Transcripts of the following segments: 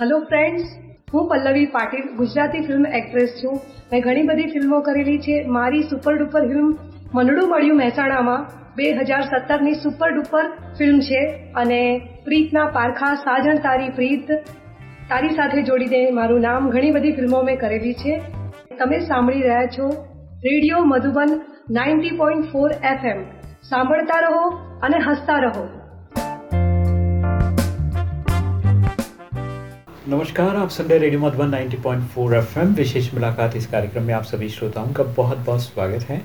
Hello friends હું Pallavi Patil, Gujarati film actress છું. મેં ઘણી બધી ફિલ્મો કરેલી છે. મારી સુપર ડુપર ફિલ્મ મનડું મળ્યું મહેસાણામાં. બે હજાર સત્તરની સુપર ડુપર ફિલ્મ છે અને પ્રીતના પારખા, સાજણ, તારી પ્રીત, તારી સાથે જોડી દે મારું નામ ઘણી બધી ફિલ્મો મેં કરેલી છે. તમે સાંભળી રહ્યા છો radio Madhuban ninety point four FM સાંભળતા રહો અને હસતા રહો. नमस्कार, आप सुन रहे रेडियो मधुबन 90.4 एफएम। विशेष मुलाकात इस कार्यक्रम में आप सभी श्रोताओं का बहुत बहुत स्वागत है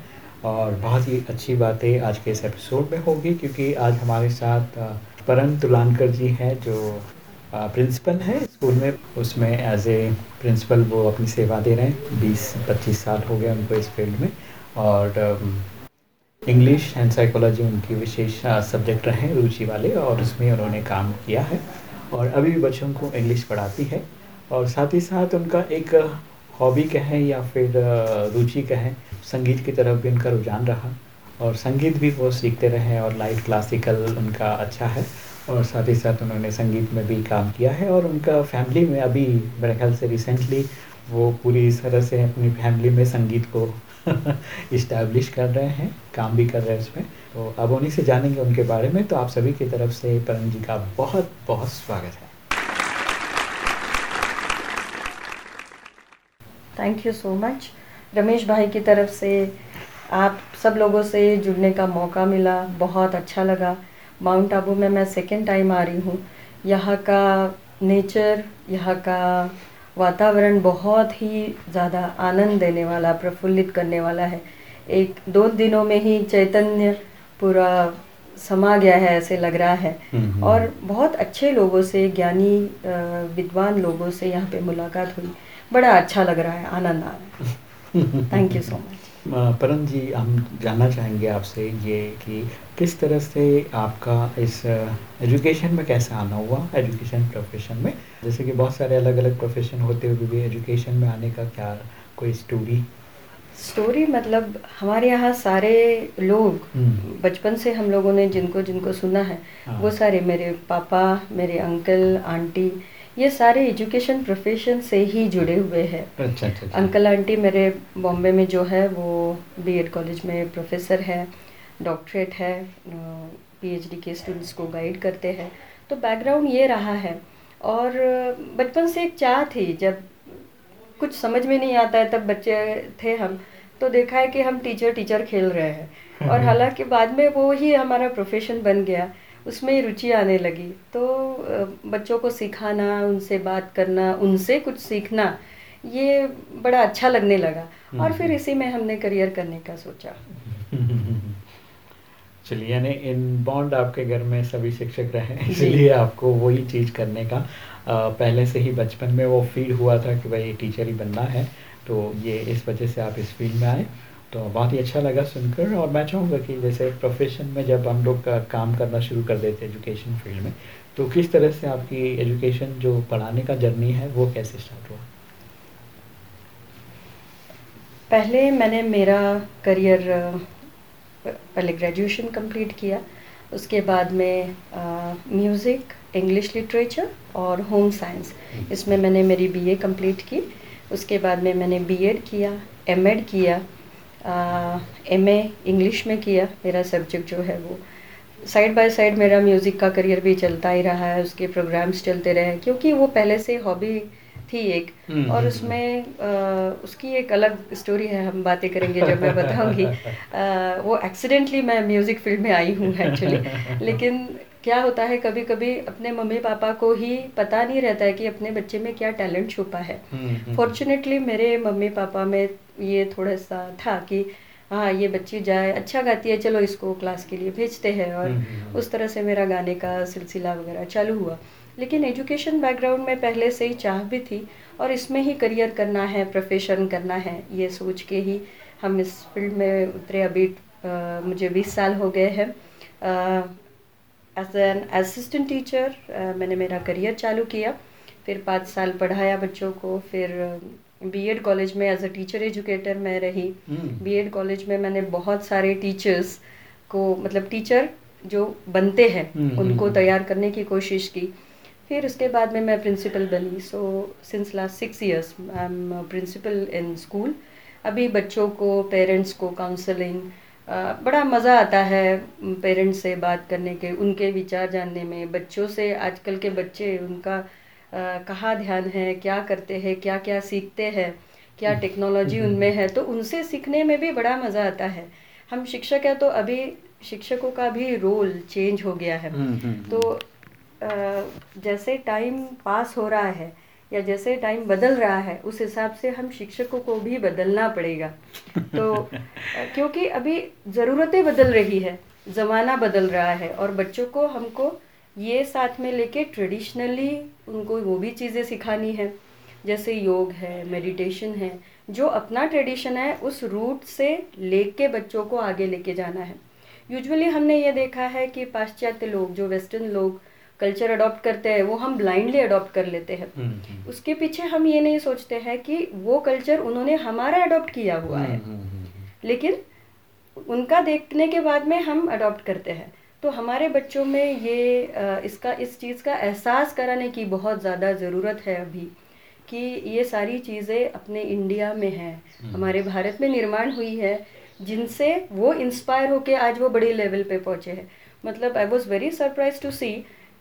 और बहुत ही अच्छी बातें आज के इस एपिसोड में होगी क्योंकि आज हमारे साथ परम तुलानकर जी हैं जो प्रिंसिपल हैं स्कूल में। उसमें एज ए प्रिंसिपल वो अपनी सेवा दे रहे हैं। बीस पच्चीस साल हो गए उनको इस फ़ील्ड में और इंग्लिश एंड साइकोलॉजी उनकी विशेष सब्जेक्ट रहे रुचि वाले और उसमें उन्होंने काम किया है। और अभी भी बच्चों को इंग्लिश पढ़ाती है और साथ ही साथ उनका एक हॉबी कहें या फिर रुचि कहें, संगीत की तरफ़ भी उनका रुझान रहा और संगीत भी वो सीखते रहे और लाइट क्लासिकल उनका अच्छा है और साथ ही साथ उन्होंने संगीत में भी काम किया है और उनका फैमिली में अभी मेरे ख्याल से रिसेंटली वो पूरी तरह से अपनी फैमिली में संगीत को इस्टेब्लिश कर रहे हैं, काम भी कर रहे हैं इसमें तो अब उन्हीं से जानेंगे उनके बारे में। तो आप सभी की तरफ़ से परम जी का बहुत बहुत स्वागत है। Thank you so much Ramesh भाई की तरफ़ से आप सब लोगों से जुड़ने का मौका मिला, बहुत अच्छा लगा। माउंट आबू में मैं सेकेंड टाइम आ रही हूँ। यहाँ का नेचर यहाँ का वातावरण बहुत ही ज़्यादा आनंद देने वाला, प्रफुल्लित करने वाला है। एक, दो दिनों में ही चैतन्य पूरा समा गया है ऐसे लग रहा है। और बहुत अच्छे लोगों से ज्ञानी विद्वान लोगों से यहाँ पे मुलाकात हुई। बड़ा अच्छा लग रहा है आनंद आ रहा है। थैंक यू सो मच परम जी हम जानना चाहेंगे आपसे ये कि किस तरह से आपका इस एजुकेशन में कैसे आना हुआ एजुकेशन प्रोफेशन में? जैसे कि बहुत सारे अलग अलग प्रोफेशन होते हुए भी एजुकेशन में आने का क्या कोई स्टोरी स्टोरी मतलब हमारे यहाँ सारे लोग हम्म। बचपन से हम लोगों ने जिनको जिनको सुना है हाँ। वो सारे मेरे पापा मेरे अंकल आंटी ये सारे एजुकेशन प्रोफेशन से ही जुड़े हुए हैं अच्छा अच्छा अच्छा। अंकल आंटी मेरे बॉम्बे में जो है वो बीएड कॉलेज में प्रोफेसर है डॉक्टरेट है पीएचडी के स्टूडेंट्स को गाइड करते हैं तो बैकग्राउंड ये रहा है और बचपन से एक चाह थी जब कुछ समझ में नहीं आता है तब बच्चे थे हम। तो देखा है कि हम टीचर टीचर खेल रहे हैं। और हालाँकि बाद में वो ही हमारा प्रोफेशन बन गया उसमें ही रुचि आने लगी। तो बच्चों को सिखाना उनसे बात करना उनसे कुछ सीखना ये बड़ा अच्छा लगने लगा। और फिर इसी में हमने करियर करने का सोचा। चलिए यानी इन बॉन्ड आपके घर में सभी शिक्षक रहे इसलिए आपको वही चीज़ करने का पहले से ही बचपन में वो फील हुआ था कि भाई टीचर ही बनना है तो ये इस वजह से आप इस फ़ील्ड में आए। तो बहुत ही अच्छा लगा सुनकर और मैं चाहूँगा कि जैसे प्रोफेशन में जब हम लोग का काम करना शुरू कर देते एजुकेशन फ़ील्ड में तो किस तरह से आपकी एजुकेशन जो पढ़ाने का जर्नी है, वो कैसे स्टार्ट हुआ? पहले मैंने मेरा करियर पहले ग्रेजुएशन कंप्लीट किया, उसके बाद में म्यूज़िक इंग्लिश लिटरेचर और होम साइंस इसमें मैंने मेरी बीए कंप्लीट की। उसके बाद में मैंने बीएड किया एमएड किया एमए इंग्लिश में किया। मेरा सब्जेक्ट जो है वो साइड बाय साइड मेरा म्यूज़िक का करियर भी चलता ही रहा है। उसके प्रोग्राम्स चलते रहे क्योंकि वो पहले से हॉबी थी एक। हम्म, और हम्म, उसमें अ, उसकी एक अलग स्टोरी है। हम बातें करेंगे जब मैं बताऊँगी। वो एक्सीडेंटली मैं म्यूज़िक फ़ील्ड में आई हूँ एक्चुअली लेकिन क्या होता है कभी कभी अपने मम्मी पापा को ही पता नहीं रहता है कि अपने बच्चे में क्या टैलेंट छुपा है। हम्म, हम्म, फॉर्चुनेटली मेरे मम्मी पापा में ये थोड़ा सा था कि हाँ ये बच्ची जाए अच्छा गाती है चलो इसको क्लास के लिए भेजते हैं। और हम्म, हम्म, उस तरह से मेरा गाने का सिलसिला वगैरह चालू हुआ। लेकिन एजुकेशन बैकग्राउंड में पहले से ही चाह भी थी और इसमें ही करियर करना है प्रोफेशन करना है ये सोच के ही हम इस फ़ील्ड में उतरे। अभी अ, मुझे 20 साल हो गए हैं। एज एन असिस्टेंट टीचर मैंने मेरा करियर चालू किया। फिर पाँच साल पढ़ाया बच्चों को। फिर बीएड कॉलेज में एज अ टीचर एजुकेटर मैं रही। बीएड कॉलेज में मैंने बहुत सारे टीचर्स को मतलब टीचर जो बनते हैं हम्म, उनको हम्म। तैयार करने की कोशिश की। फिर उसके बाद में मैं प्रिंसिपल बनी। So since last six years I am principal in school अभी बच्चों को पेरेंट्स को काउंसलिंग बड़ा मज़ा आता है पेरेंट्स से बात करने के उनके विचार जानने में बच्चों से आजकल के बच्चे उनका कहाँ ध्यान है क्या करते हैं क्या क्या सीखते हैं क्या टेक्नोलॉजी हम्म। उनमें है तो उनसे सीखने में भी बड़ा मज़ा आता है। हम शिक्षक हैं तो अभी शिक्षकों का भी रोल चेंज हो गया है। हम्म, हम्म, तो जैसे टाइम पास हो रहा है या जैसे टाइम बदल रहा है, उस हिसाब से हम शिक्षकों को भी बदलना पड़ेगा। तो क्योंकि अभी ज़रूरतें बदल रही है, ज़माना बदल रहा है और बच्चों को हमको ये साथ में लेके ट्रेडिशनली उनको वो भी चीज़ें सिखानी है। जैसे योग है मेडिटेशन है, जो अपना ट्रेडिशन है, उस रूट से लेके बच्चों को आगे लेके जाना है। यूजुअली हमने ये देखा है कि पाश्चात्य लोग, जो वेस्टर्न लोग कल्चर अडॉप्ट करते हैं वो हम ब्लाइंडली अडॉप्ट कर लेते हैं। हम्म, हम्म। उसके पीछे हम ये नहीं सोचते हैं कि वो कल्चर उन्होंने हमारा अडॉप्ट किया हुआ है। हम्म, लेकिन उनका देखने के बाद में हम अडॉप्ट करते हैं। तो हमारे बच्चों में ये इसका इस चीज़ का एहसास कराने की बहुत ज़्यादा ज़रूरत है अभी कि ये सारी चीज़ें अपने इंडिया में हैं। हमारे भारत में निर्माण हुई है जिनसे वो इंस्पायर होके आज वो बड़े लेवल पे पहुँचे हैं। मतलब I was very surprise to see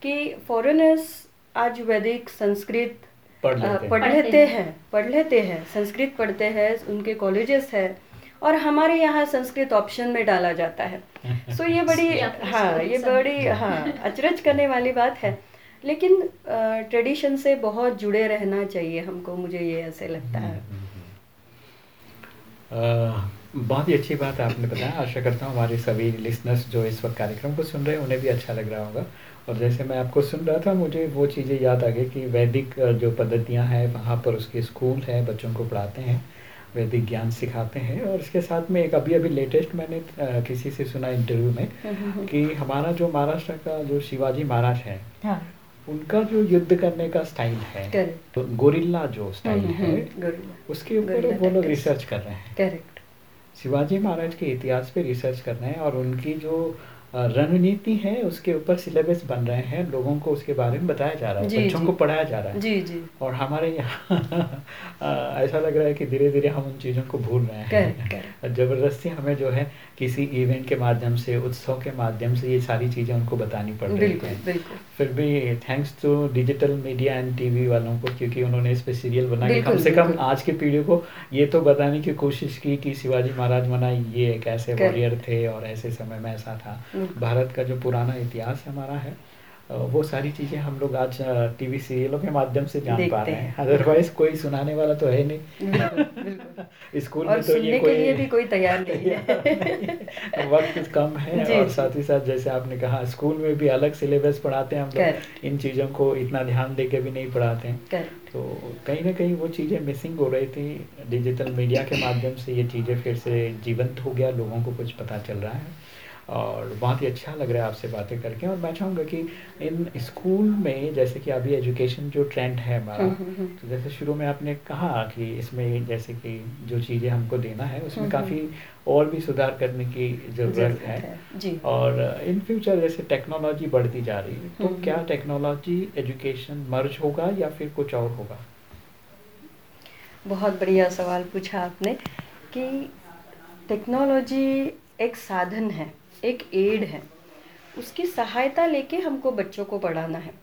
कि फॉरेनर्स आज वैदिक संस्कृत पढ़ लेते हैं। पढ़ लेते हैं। संस्कृत पढ़ते हैं उनके कॉलेजेस है और हमारे यहाँ संस्कृत ऑप्शन में डाला जाता है। सो so ये बड़ी हाँ ये बड़ी हाँ अचरज करने वाली बात है। लेकिन ट्रेडिशन से बहुत जुड़े रहना चाहिए हमको मुझे ये ऐसे लगता है। आ, बहुत ही अच्छी बात आपने बताया। आशा करता हूँ हमारे सभी लिसनर्स जो इस वक्त कार्यक्रम को सुन रहे हैं उन्हें भी अच्छा लग रहा होगा। और जैसे मैं आपको सुन रहा था मुझे वो चीज़ें याद आ गई कि वैदिक जो पद्धतियाँ हैं वहाँ पर उसके स्कूल हैं बच्चों को पढ़ाते हैं वैदिक ज्ञान सिखाते हैं और इसके साथ में एक अभी अभी लेटेस्ट मैंने किसी से सुना इंटरव्यू में हम्म, हम्म, हम्म। कि हमारा जो महाराष्ट्र का जो शिवाजी महाराज है हाँ। उनका जो युद्ध करने का स्टाइल है तो गोरिल्ला जो स्टाइल है उसके ऊपर वो लोग रिसर्च कर रहे हैं। करेक्ट शिवाजी महाराज के इतिहास पे रिसर्च कर रहे हैं और उनकी जो रणनीति है उसके ऊपर सिलेबस बन रहे हैं लोगों को उसके बारे में बताया जा रहा है बच्चों को पढ़ाया जा रहा है। जी जी। और हमारे यहाँ ऐसा लग रहा है कि धीरे धीरे हम उन चीज़ों को भूल रहे हैं। ज़बरदस्ती हमें जो है किसी इवेंट के माध्यम से उत्सव के माध्यम से ये सारी चीज़ें उनको बतानी पड़ रही है। फिर भी thanks to digital media and TV वालों को क्योंकि उन्होंने इस पर सीरियल बना के कम से कम आज के पीढ़ी को ये तो बताने की कोशिश की कि शिवाजी महाराज मना ये एक ऐसे वॉरियर थे और ऐसे समय में ऐसा था। भारत का जो पुराना इतिहास हमारा है वो सारी चीज़ें हम लोग आज टीवी सीरियलों के माध्यम से जान पा रहे हैं। अदरवाइज़ कोई सुनाने वाला तो है नहीं। स्कूल में तो ये कोई लिए भी कोई तैयार नहीं है। वक्त कम है और साथ ही साथ जैसे आपने कहा स्कूल में भी अलग सिलेबस पढ़ाते हैं हम लोग। इन चीज़ों को इतना ध्यान दे के भी नहीं पढ़ाते हैं। तो कहीं ना कहीं वो चीज़ें मिसिंग हो रही थी। डिजिटल मीडिया के माध्यम से ये चीज़ें फिर से जीवंत हो गया। लोगों को कुछ पता चल रहा है। और बहुत ही अच्छा लग रहा है आपसे बातें करके। और मैं चाहूँगा कि इन स्कूल में जैसे कि अभी एजुकेशन जो ट्रेंड है हमारा हम्म, हम्म, हम्म। तो जैसे शुरू में आपने कहा कि इसमें जैसे कि जो चीज़ें हमको देना है उसमें काफ़ी और भी सुधार करने की ज़रूरत है, है जी। और इन फ्यूचर जैसे टेक्नोलॉजी बढ़ती जा रही है तो क्या टेक्नोलॉजी एजुकेशन मर्ज होगा या फिर कुछ और होगा? बहुत बढ़िया सवाल पूछा आपने कि टेक्नोलॉजी एक साधन है। एक एड है। उसकी सहायता लेके हमको बच्चों को पढ़ाना है।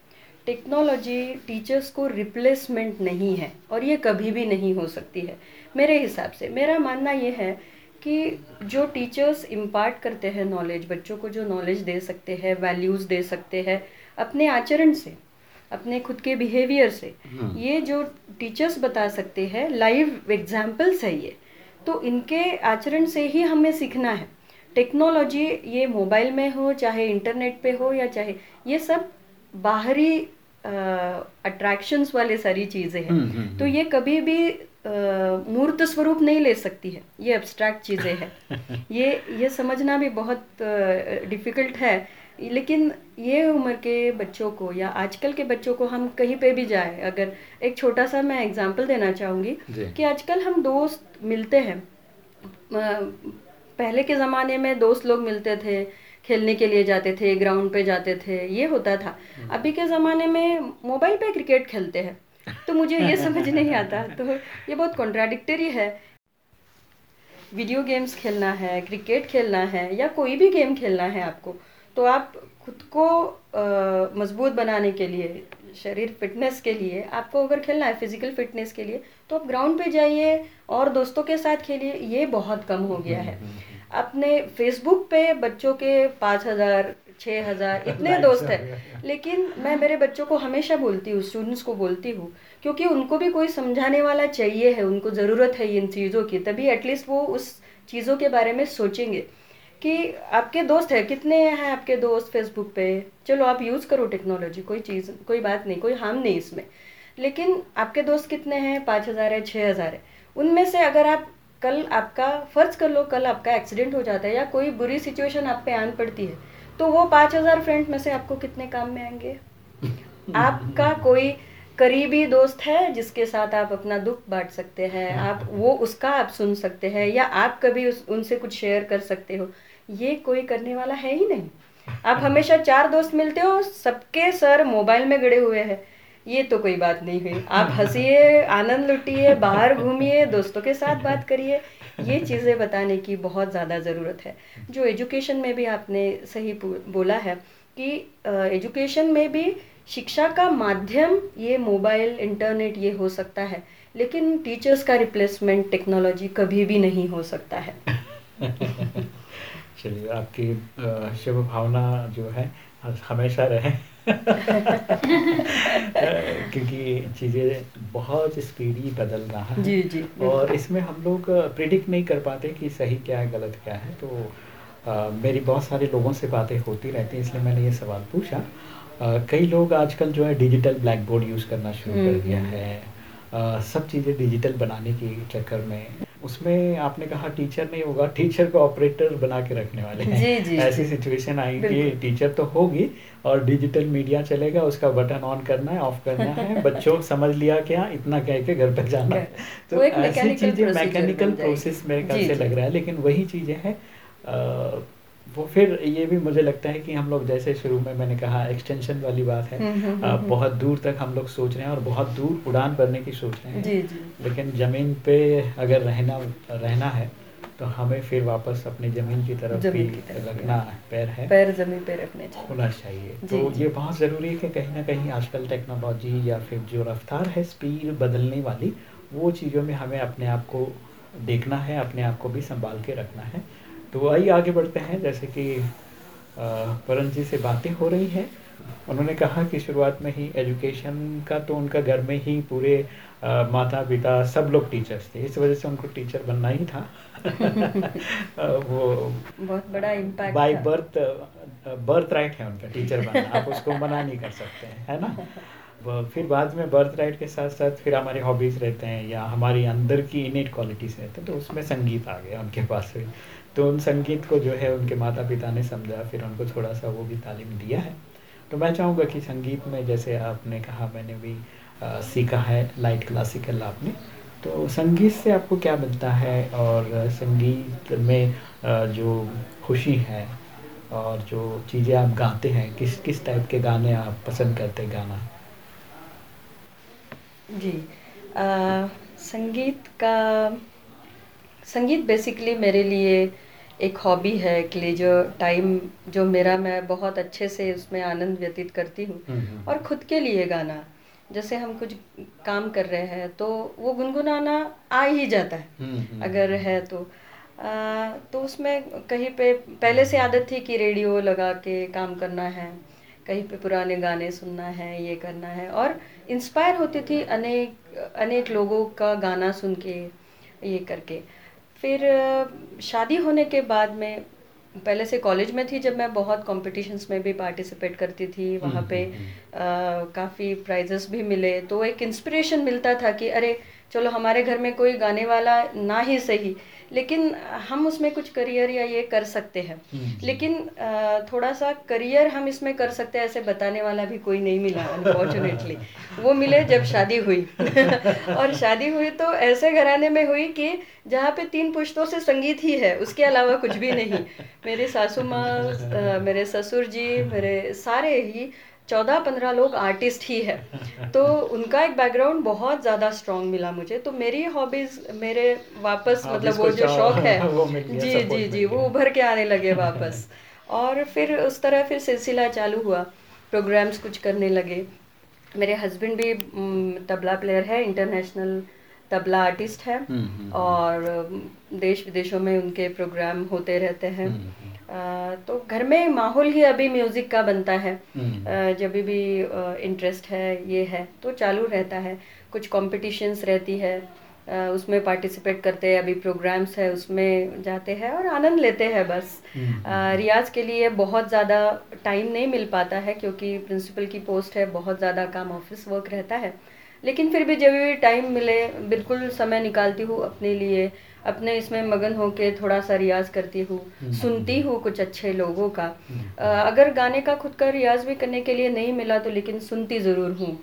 टेक्नोलॉजी टीचर्स को रिप्लेसमेंट नहीं है और ये कभी भी नहीं हो सकती है। मेरे हिसाब से मेरा मानना ये है कि जो टीचर्स इम्पार्ट करते हैं नॉलेज बच्चों को जो नॉलेज दे सकते हैं वैल्यूज़ दे सकते हैं अपने आचरण से अपने खुद के बिहेवियर से हम्म। ये जो टीचर्स बता सकते हैं लाइव एग्जाम्पल्स है ये। तो इनके आचरण से ही हमें सीखना है। टेक्नोलॉजी ये मोबाइल में हो चाहे इंटरनेट पे हो या चाहे ये सब बाहरी अट्रैक्शंस वाले सारी चीज़ें हैं। हम्म, हम्म, तो हम्म। ये कभी भी मूर्त स्वरूप नहीं ले सकती है। ये एब्स्ट्रैक्ट चीज़ें हैं। ये ये समझना भी बहुत डिफ़िकल्ट है। लेकिन ये उम्र के बच्चों को या आजकल के बच्चों को हम कहीं पे भी जाए अगर एक छोटा सा मैं एग्जांपल देना चाहूँगी कि आजकल हम दोस्त मिलते हैं। पहले के ज़माने में दोस्त लोग मिलते थे खेलने के लिए जाते थे ग्राउंड पे जाते थे ये होता था। हम्म। अभी के ज़माने में मोबाइल पे क्रिकेट खेलते हैं। तो मुझे ये समझ नहीं आता। तो ये बहुत कॉन्ट्राडिक्टरी है। वीडियो गेम्स खेलना है क्रिकेट खेलना है या कोई भी गेम खेलना है आपको तो आप खुद को मज़बूत बनाने के लिए शरीर फिटनेस के लिए आपको अगर खेलना है फ़िज़िकल फिटनेस के लिए तो आप ग्राउंड पे जाइए और दोस्तों के साथ खेलिए ये बहुत कम हो गया है। हम्म, अपने फेसबुक पे बच्चों के पाँच हज़ार छः हज़ार इतने दोस्त हैं लेकिन मैं मेरे बच्चों को हमेशा बोलती हूँ स्टूडेंट्स को बोलती हूँ क्योंकि उनको भी कोई समझाने वाला चाहिए है उनको ज़रूरत है इन चीज़ों की तभी एटलीस्ट वो उस चीज़ों के बारे में सोचेंगे। कि आपके दोस्त है कितने हैं आपके दोस्त फेसबुक पे? चलो आप यूज़ करो टेक्नोलॉजी कोई चीज़ कोई बात नहीं कोई हार्म नहीं इसमें। लेकिन आपके दोस्त कितने हैं? पाँच हज़ार है छः हज़ार है। उनमें से अगर आप कल आपका फ़र्ज़ कर लो कल आपका एक्सीडेंट हो जाता है या कोई बुरी सिचुएशन आप पे आन पड़ती है तो वो पाँच हज़ार फ्रेंड में से आपको कितने काम में आएँगे? आपका कोई करीबी दोस्त है जिसके साथ आप अपना दुख बांट सकते हैं आप वो उसका आप सुन सकते हैं या आप कभी उस उनसे कुछ शेयर कर सकते हो। ये कोई करने वाला है ही नहीं। आप हमेशा चार दोस्त मिलते हो, सबके सर मोबाइल में गड़े हुए हैं। ये तो कोई बात नहीं हुई। आप हंसिए, आनंद लुटिए, बाहर घूमिए, दोस्तों के साथ बात करिए, ये चीज़ें बताने की बहुत ज़्यादा ज़रूरत है। जो एजुकेशन में भी आपने सही बोला है कि एजुकेशन में भी शिक्षा का माध्यम ये मोबाइल, इंटरनेट ये हो सकता है, लेकिन टीचर्स का रिप्लेसमेंट टेक्नोलॉजी कभी भी नहीं हो सकता है। चलिए आपकी शुभ भावना जो है हमेशा रहे। क्योंकि चीज़ें बहुत स्पीडी बदल रहा है। जी जी और इसमें हम लोग प्रिडिक्ट नहीं कर पाते कि सही क्या है गलत क्या है। तो अ, मेरी बहुत सारे लोगों से बातें होती रहती हैं इसलिए मैंने ये सवाल पूछा। अ, कई लोग आजकल जो है डिजिटल ब्लैक बोर्ड यूज़ करना शुरू कर हम्म, दिया हम्म। है। अ, सब चीज़ें डिजिटल बनाने के चक्कर में उसमें आपने कहा टीचर नहीं होगा टीचर को ऑपरेटर बना के रखने वाले हैं। जी, जी, ऐसी सिचुएशन आई कि टीचर तो होगी और डिजिटल मीडिया चलेगा उसका बटन ऑन करना है ऑफ़ करना है बच्चों समझ लिया क्या इतना कह के घर पर जाना है। तो ऐसी चीज़ें मैकेनिकल प्रोसेस मेरे ख्याल से लग रहा है लेकिन वही चीज़ें हैं वो फिर ये भी मुझे लगता है कि हम लोग जैसे शुरू में मैंने कहा एक्सटेंशन वाली बात है। हम्म, हम्म, हम्म, बहुत दूर तक हम लोग सोच रहे हैं और बहुत दूर उड़ान भरने की सोच रहे हैं। जी जी। लेकिन ज़मीन पे अगर रहना रहना है तो हमें फिर वापस अपनी ज़मीन की तरफ़ भी ज़मीन की तरफ़ रखना पैर है। पैर ज़मीन पे रखने चाहिए। होना चाहिए। तो ये बहुत ज़रूरी है कि कहीं ना कहीं आजकल टेक्नोलॉजी या फिर जो रफ्तार है स्पीड बदलने वाली वो चीज़ों में हमें अपने आप को देखना है अपने आप को भी संभाल के रखना है। तो आइए आगे बढ़ते हैं। जैसे कि वरुण जी से बातें हो रही हैं। उन्होंने कहा कि शुरुआत में ही एजुकेशन का तो उनका घर में ही पूरे अ, माता पिता सब लोग टीचर्स थे। इस वजह से उनको टीचर बनना ही था। वो बहुत बड़ा impact by birth birth right है उनका टीचर बनना। आप उसको मना नहीं कर सकते हैं है ना? फिर बाद में बर्थ राइट के साथ साथ फिर हमारे हॉबीज़ रहते हैं या हमारी अंदर की इनेट क्वालिटीज़ रहते हैं तो उसमें संगीत आ गया उनके पास। तो उन संगीत को जो है उनके माता पिता ने समझा फिर उनको थोड़ा सा वो भी तालीम दिया है। तो मैं चाहूँगा कि संगीत में जैसे आपने कहा मैंने भी अ, सीखा है लाइट क्लासिकल आपने। तो संगीत से आपको क्या मिलता है? और संगीत में अ, जो खुशी है और जो चीज़ें आप गाते हैं किस किस टाइप के गाने आप पसंद करते हैं गाना? जी आ, संगीत का संगीत बेसिकली मेरे लिए एक हॉबी है एक लेजर टाइम जो मेरा मैं बहुत अच्छे से उसमें आनंद व्यतीत करती हूँ और खुद के लिए गाना। जैसे हम कुछ काम कर रहे हैं तो वो गुनगुनाना आ ही जाता है। अगर है तो। आ, तो उसमें कहीं पे पहले से आदत थी कि रेडियो लगा के काम करना है कहीं पे पुराने गाने सुनना है ये करना है और इंस्पायर होती थी अनेक अनेक लोगों का गाना सुन के ये करके। फिर शादी होने के बाद में पहले से कॉलेज में थी जब मैं बहुत कॉम्पिटिशन्स में भी पार्टिसिपेट करती थी वहाँ पे काफ़ी प्राइजेस भी मिले। तो एक इंस्पिरेशन मिलता था कि अरे चलो हमारे घर में कोई गाने वाला ना ही सही। लेकिन हम उसमें कुछ करियर या ये कर सकते हैं। हम्म। लेकिन थोड़ा सा करियर हम इसमें कर सकते हैं ऐसे बताने वाला भी कोई नहीं मिला अनफॉर्चुनेटली वो मिले जब शादी हुई। और शादी हुई तो ऐसे घराने में हुई कि जहाँ पे तीन पुश्तों से संगीत ही है उसके अलावा कुछ भी नहीं। मेरे सासू माँ मेरे ससुर जी मेरे सारे ही चौदह पंद्रह लोग आर्टिस्ट ही है। तो उनका एक बैकग्राउंड बहुत ज़्यादा स्ट्रांग मिला मुझे। तो मेरी हॉबीज़ मेरे वापस मतलब वो जो शौक है जी जी जी वो उभर के आने लगे वापस। और फिर उस तरह फिर सिलसिला चालू हुआ प्रोग्राम्स कुछ करने लगे। मेरे हस्बैंड भी तबला प्लेयर है इंटरनेशनल तबला आर्टिस्ट है हम्म, हम्म, और देश विदेशों में उनके प्रोग्राम होते रहते हैं। हम्म, तो घर में माहौल ही अभी म्यूज़िक का बनता है। हम्म। जब भी इंटरेस्ट है ये है तो चालू रहता है। कुछ कॉम्पिटिशन्स रहती है उसमें पार्टिसिपेट करते हैं अभी प्रोग्राम्स है उसमें जाते हैं और आनंद लेते हैं बस। हम्म। रियाज के लिए बहुत ज़्यादा टाइम नहीं मिल पाता है क्योंकि प्रिंसिपल की पोस्ट है बहुत ज़्यादा काम ऑफ़िस वर्क रहता है। लेकिन फिर भी जब भी टाइम मिले बिल्कुल समय निकालती हूँ अपने लिए अपने इसमें मगन होके थोड़ा सा रियाज करती हूँ सुनती हूँ कुछ अच्छे लोगों का। अगर गाने का खुद का रियाज भी करने के लिए नहीं मिला तो लेकिन सुनती ज़रूर हूँ।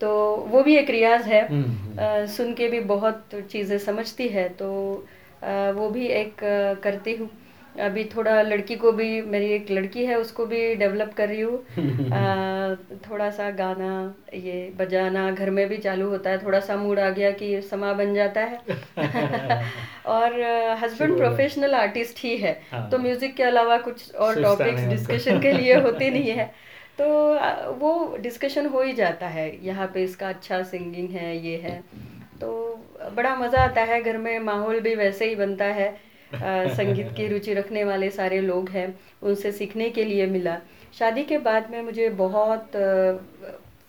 तो वो भी एक रियाज है। हम्म, अ, सुन के भी बहुत चीज़ें समझती है तो अ, वो भी एक करती हूँ। अभी थोड़ा लड़की को भी मेरी एक लड़की है उसको भी डेवलप कर रही हूँ। थोड़ा सा गाना ये बजाना घर में भी चालू होता है थोड़ा सा मूड आ गया कि समा बन जाता है। और हस्बैंड प्रोफेशनल आर्टिस्ट ही। है हाँ। तो म्यूज़िक के अलावा कुछ और टॉपिक्स डिस्कशन के लिए होते नहीं है। तो वो डिस्कशन हो ही जाता है यहाँ पे इसका अच्छा सिंगिंग है ये है। तो बड़ा मज़ा आता है घर में माहौल भी वैसे ही बनता है। संगीत की रुचि रखने वाले सारे लोग हैं उनसे सीखने के लिए मिला। शादी के बाद में मुझे बहुत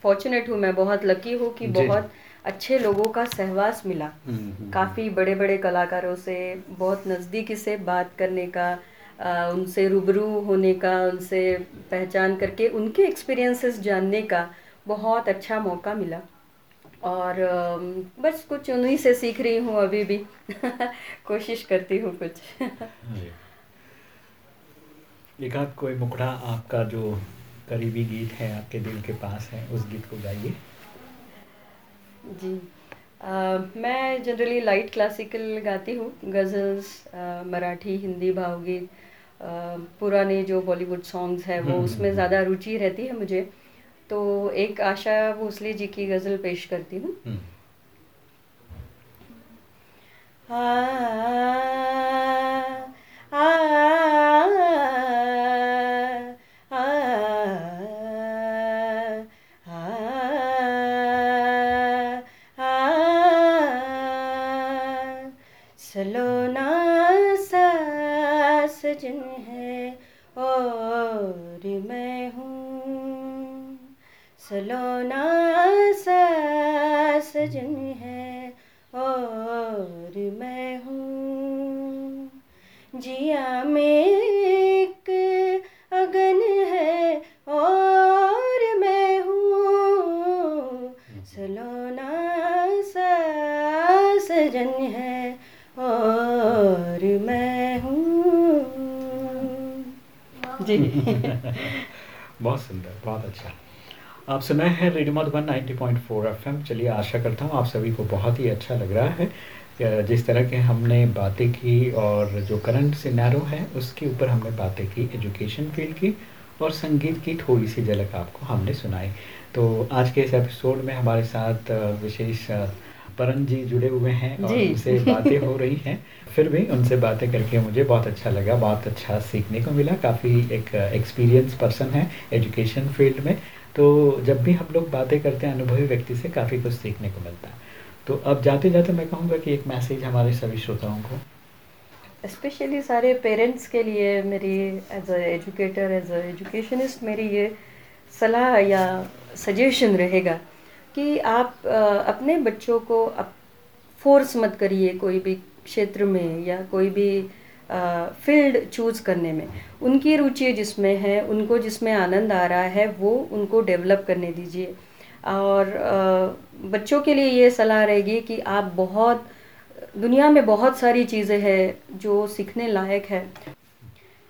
फॉर्चुनेट हूँ मैं बहुत लकी हूँ कि बहुत अच्छे लोगों का सहवास मिला। हम्म, हम्म। काफ़ी बड़े बड़े कलाकारों से बहुत नज़दीकी से बात करने का अ, उनसे रूबरू होने का उनसे पहचान करके उनके एक्सपीरियंसेस जानने का बहुत अच्छा मौका मिला। और बस कुछ उन्हीं से सीख रही हूँ अभी भी। कोशिश करती हूँ कुछ। एक आध कोई मुखड़ा आपका जो करीबी गीत है आपके दिल के पास है उस गीत को गाइए। जी। अ, मैं जनरली लाइट क्लासिकल गाती हूँ गज़ल्स मराठी हिंदी भावगीत पुराने जो बॉलीवुड सॉन्ग्स हैं वो हम्म, उसमें हम्म। ज़्यादा रुचि रहती है मुझे। तो एक आशा भोसले जी की गज़ल पेश करती हूँ। आ, आ, आ, आ, सलोना सा सजन है और मैं हूँ सलोना सजन है, और मैं हूँ। जिया में एक अगन है, और मैं हूँ। सलोना सजन है, और मैं हूँ। जी। बहुत सुंदर, बहुत अच्छा। आप सुनाए हैं रेडियो मधुबन 90.4 एफएम चलिए आशा करता हूँ आप सभी को बहुत ही अच्छा लग रहा है। जिस तरह के हमने बातें की और जो करंट सिनारो है उसके ऊपर हमने बातें की एजुकेशन फ़ील्ड की और संगीत की थोड़ी सी झलक आपको हमने सुनाई। तो आज के इस एपिसोड में हमारे साथ विशेष परन जी जुड़े हुए हैं और उनसे बातें हो रही हैं। फिर भी उनसे बातें करके मुझे बहुत अच्छा लगा बहुत अच्छा सीखने को मिला। काफ़ी एक एक्सपीरियंस पर्सन है एजुकेशन फ़ील्ड में। तो जब भी हम लोग बातें करते हैं, अनुभवी व्यक्ति से काफ़ी कुछ सीखने को मिलता है। तो अब जाते जाते मैं कहूँगा कि एक मैसेज हमारे सभी श्रोताओं को। स्पेशली सारे पेरेंट्स के लिए मेरी as a educator as a educationist मेरी ये सलाह या सजेशन रहेगा कि आप अपने बच्चों को फोर्स मत करिए कोई भी क्षेत्र में या कोई भी फ़ील्ड चूज़ करने में। उनकी रुचि जिसमें है, उनको जिसमें आनंद आ रहा है, वो उनको डेवलप करने दीजिए। और बच्चों के लिए ये सलाह रहेगी कि आप बहुत, दुनिया में बहुत सारी चीज़ें हैं जो सीखने लायक है।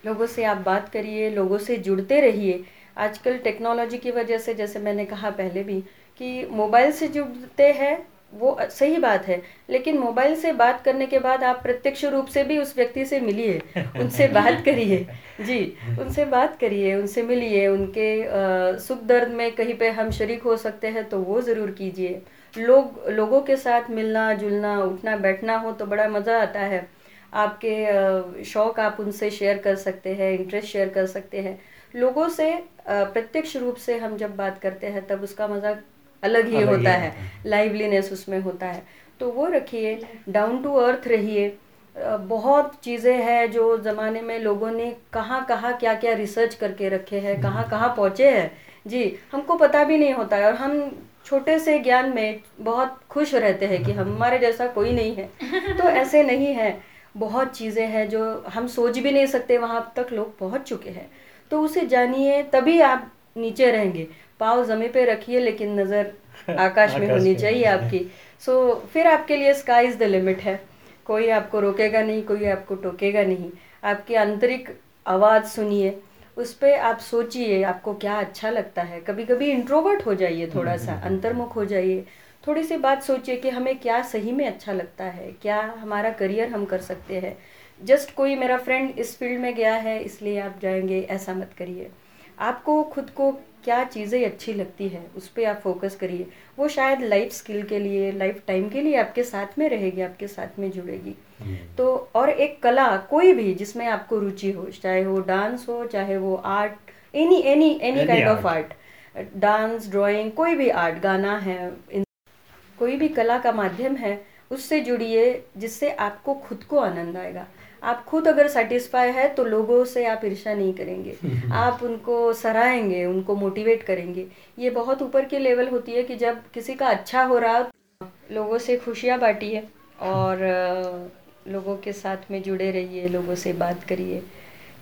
लोगों से आप बात करिए, लोगों से जुड़ते रहिए। आजकल टेक्नोलॉजी की वजह से, जैसे मैंने कहा पहले भी, कि मोबाइल से जुड़ते हैं वो सही बात है। लेकिन मोबाइल से बात करने के बाद आप प्रत्यक्ष रूप से भी उस व्यक्ति से मिलिए। उनसे बात करिए। जी उनसे बात करिए उनसे मिलिए उनके सुख दर्द में कहीं पे हम शरीक हो सकते हैं तो वो ज़रूर कीजिए। लोग लोगों के साथ मिलना जुलना उठना बैठना हो तो बड़ा मज़ा आता है। आपके शौक़ आप उनसे शेयर कर सकते हैं इंटरेस्ट शेयर कर सकते हैं। लोगों से प्रत्यक्ष रूप से हम जब बात करते हैं तब उसका मज़ा अलग ही होता है लाइवलीनेस उसमें होता है। तो वो रखिए डाउन टू अर्थ रहिए। बहुत चीज़ें हैं जो ज़माने में लोगों ने कहाँ कहाँ क्या क्या रिसर्च करके रखे हैं कहाँ कहाँ पहुँचे हैं। जी हमको पता भी नहीं होता है और हम छोटे से ज्ञान में बहुत खुश रहते हैं कि हमारे जैसा कोई नहीं है। तो ऐसे नहीं है। बहुत चीज़ें हैं जो हम सोच भी नहीं सकते वहाँ तक लोग पहुँच चुके हैं। तो उसे जानिए तभी आप नीचे रहेंगे। पाव जमी पे रखिए लेकिन नज़र आकाश में होनी चाहिए आपकी। सो so, फिर आपके लिए स्काई इज़ द लिमिट है। कोई आपको रोकेगा नहीं कोई आपको टोकेगा नहीं। आपकी आंतरिक आवाज़ सुनिए उस पर आप सोचिए आपको क्या अच्छा लगता है। कभी कभी इंट्रोवर्ट हो जाइए थोड़ा सा अंतर्मुख हो जाइए। थोड़ी सी बात सोचिए कि हमें क्या सही में अच्छा लगता है क्या हमारा करियर हम कर सकते हैं। जस्ट कोई मेरा फ्रेंड इस फ़ील्ड में गया है इसलिए आप जाएँगे ऐसा मत करिए। आपको खुद को क्या चीज़ें अच्छी लगती है? उस पर आप फोकस करिए। वो शायद लाइफ स्किल के लिए लाइफ टाइम के लिए आपके साथ में रहेगी आपके साथ में जुड़ेगी। हम्म। तो और एक कला कोई भी जिसमें आपको रुचि हो चाहे वो डांस हो चाहे वो art any any any kind of art dance drawing कोई भी आर्ट गाना है कोई भी कला का माध्यम है उससे जुड़िए जिससे आपको खुद को आनंद आएगा। आप खुद अगर सेटिस्फाई है तो लोगों से आप ईर्षा नहीं करेंगे। आप उनको सराहेंगे उनको मोटिवेट करेंगे। ये बहुत ऊपर की लेवल होती है कि जब किसी का अच्छा हो रहा लोगों से खुशियाँ बांटिए और लोगों के साथ में जुड़े रहिए लोगों से बात करिए।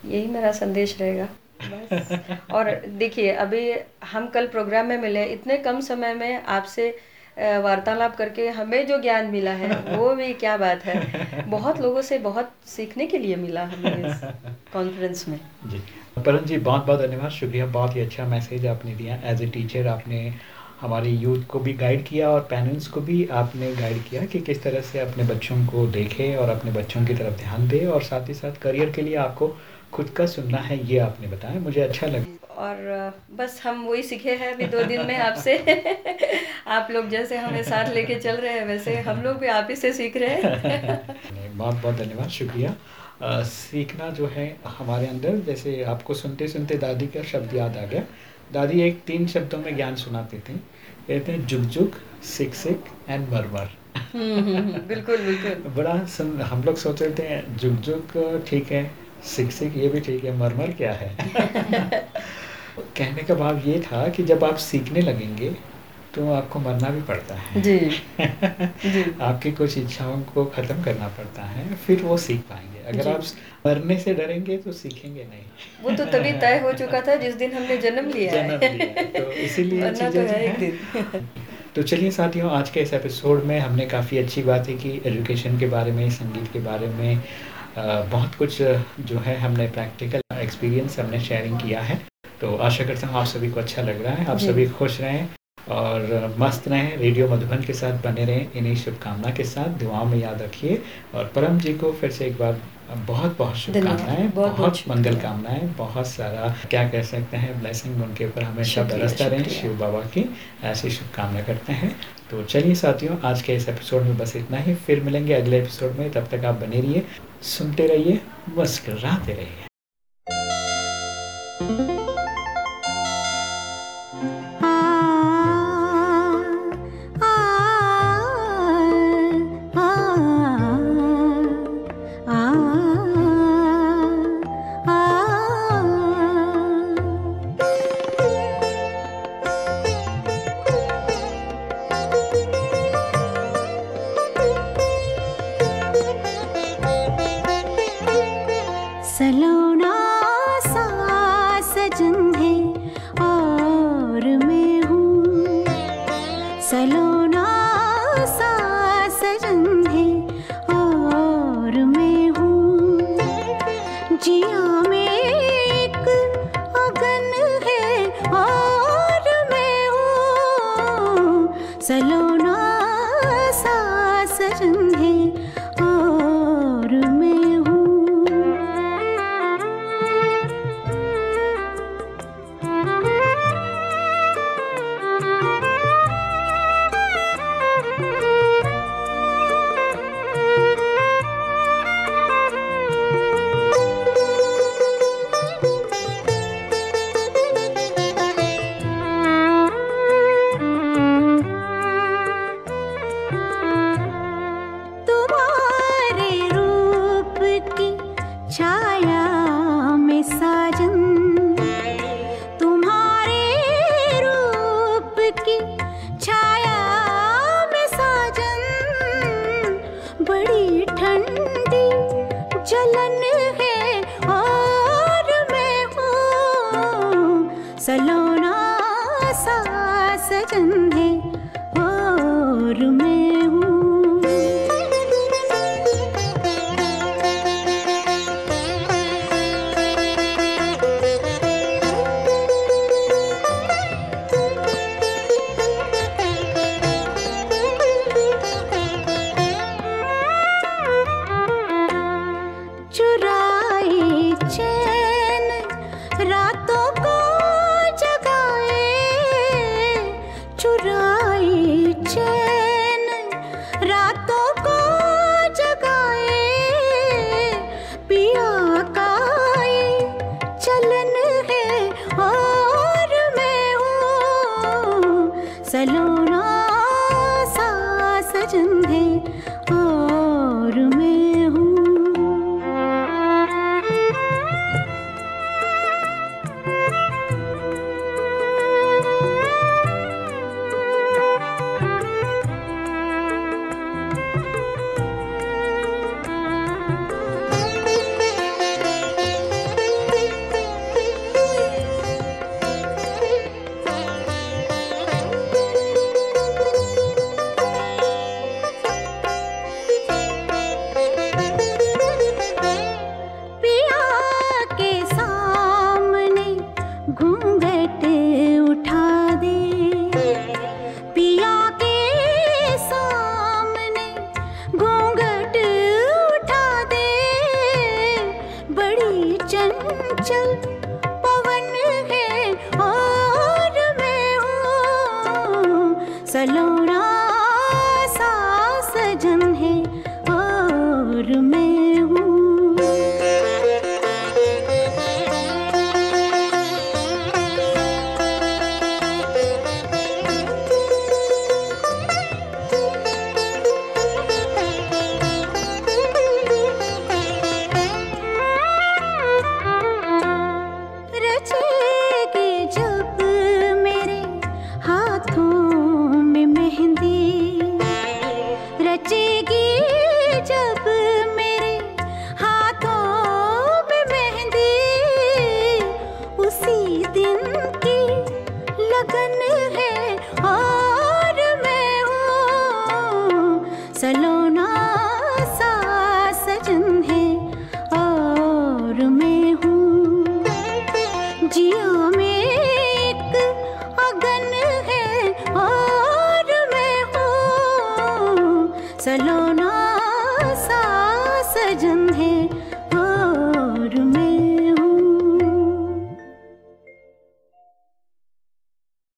यही मेरा संदेश रहेगा। बस। और देखिए अभी हम कल प्रोग्राम में मिले इतने कम समय में आपसे वार्तालाप करके हमें जो ज्ञान मिला है वो भी क्या बात है। बहुत लोगों से बहुत सीखने के लिए मिला हमें इस कॉन्फ्रेंस में। जी। परन जी बहुत बहुत धन्यवाद। शुक्रिया बहुत ही अच्छा मैसेज आपने दिया। एज ए टीचर आपने हमारे यूथ को भी गाइड किया और पेरेंट्स को भी आपने गाइड किया कि किस तरह से अपने बच्चों को देखें और अपने बच्चों की तरफ़ ध्यान दें और साथ ही साथ करियर के लिए आपको खुद का सुनना है ये आपने बताया। मुझे अच्छा लगा। और बस हम वही सीखे हैं अभी दो दिन में आपसे। आप लोग जैसे हमें साथ लेके चल रहे हैं वैसे हम लोग भी आप ही से सीख रहे हैं। बहुत बहुत धन्यवाद शुक्रिया। आ, सीखना जो है हमारे अंदर जैसे आपको सुनते सुनते दादी का शब्द याद आ गया। दादी एक तीन शब्दों में ज्ञान सुनाती थी। कहते हैं जुग जुग सिक सिक एंड मरमर बिल्कुल बिल्कुल। बड़ा सुन हम लोग सोच रहे थे जुग जुग ठीक है सिक सिक ये भी ठीक है मरमर क्या है? कहने का भाव ये था कि जब आप सीखने लगेंगे तो आपको मरना भी पड़ता है। जी, जी। आपकी कुछ इच्छाओं को ख़त्म करना पड़ता है फिर वो सीख पाएँगे। अगर आप मरने से डरेंगे तो सीखेंगे नहीं। वो तो तभी तय हो चुका था जिस दिन हमने जन्म लिया जन्म लिया तो इसीलिए तो है एक दिन तो चलिए साथियों आज के इस एपिसोड में हमने काफ़ी अच्छी बातें की एजुकेशन के बारे में संगीत के बारे में बहुत कुछ जो है हमने प्रैक्टिकल एक्सपीरियंस हमने शेयरिंग किया है। तो आशा करता हूँ आप सभी को अच्छा लग रहा है। आप सभी खुश रहें और मस्त रहें। रेडियो मधुबन के साथ बने रहें। इन्हीं शुभकामना के साथ दुआओं में याद रखिए और परम जी को फिर से एक बार बहुत बहुत शुभकामनाएँ बहुत, बहुत मंगल कामनाएँ बहुत सारा क्या कह सकते हैं ब्लेसिंग उनके ऊपर हमेशा बरसता रहे। शिव बाबा की ऐसी शुभकामना करते हैं। तो चलिए साथियों आज के इस एपिसोड में बस इतना ही। फिर मिलेंगे अगले एपिसोड में। तब तक आप बने रहिए सुनते रहिए मुस्कराते रहिए।